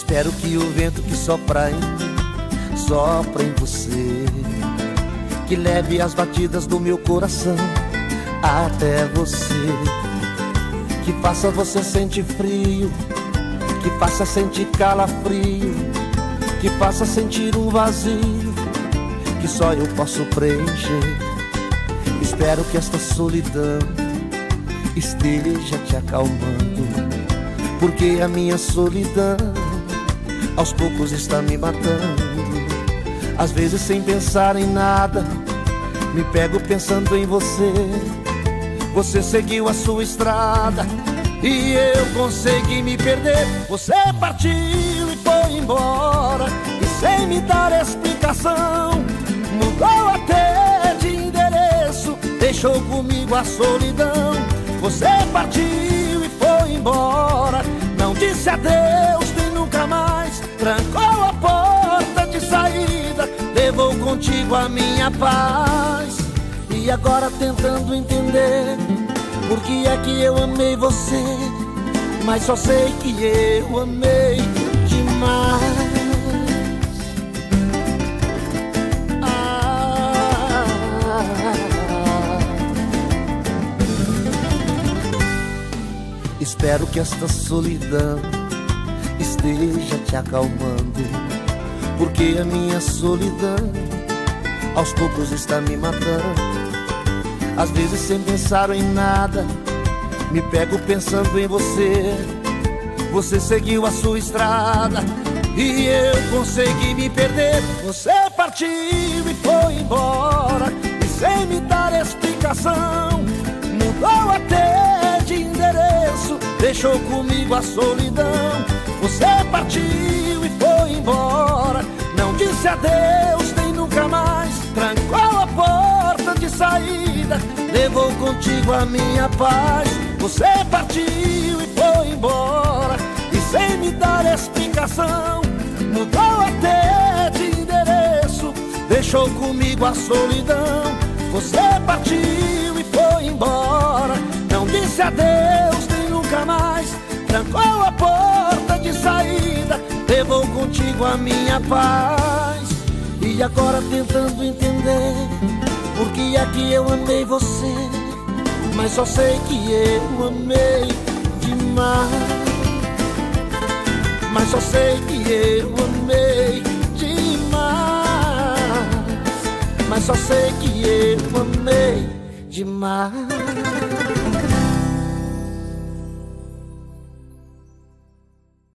Espero que o vento que sopra em sopra em você. Que leve as batidas do meu coração até você. Que faça você sentir frio, que faça sentir calafrio, que faça sentir um vazio que só eu posso preencher. Espero que esta solidão esteja te acalmando, porque a minha solidão aos poucos está me matando. Às vezes, sem pensar em nada, me pego pensando em você. Você seguiu a sua estrada e eu consegui me perder. Você partiu e foi embora, e sem me dar explicação, mudou até de endereço, deixou comigo a solidão. Você partiu e foi embora, não disse adeus trancou a porta de saída, levou contigo a minha paz. E agora tentando entender por que é que eu amei você, mas só sei que eu amei demais. Ah, Espero que esta solidão esteja te acalmando, porque a minha solidão aos poucos está me matando. Às vezes sem pensar em nada, me pego pensando em você. Você seguiu a sua estrada e eu consegui me perder. Você partiu e foi embora, e sem me dar explicação, mudou até de endereço, deixou comigo a solidão. Você partiu e foi embora, não disse adeus nem nunca mais, trancou a porta de saída, levou contigo a minha paz. Você partiu e foi embora, e sem me dar explicação, mudou até de endereço, deixou comigo a solidão. Você partiu e foi embora, não disse adeus nem nunca mais, trancou a porta levou contigo a minha paz. E agora tentando entender por que é que eu amei você, mas só sei que eu amei demais. Mas só sei que eu amei demais. Mas só sei que eu amei demais.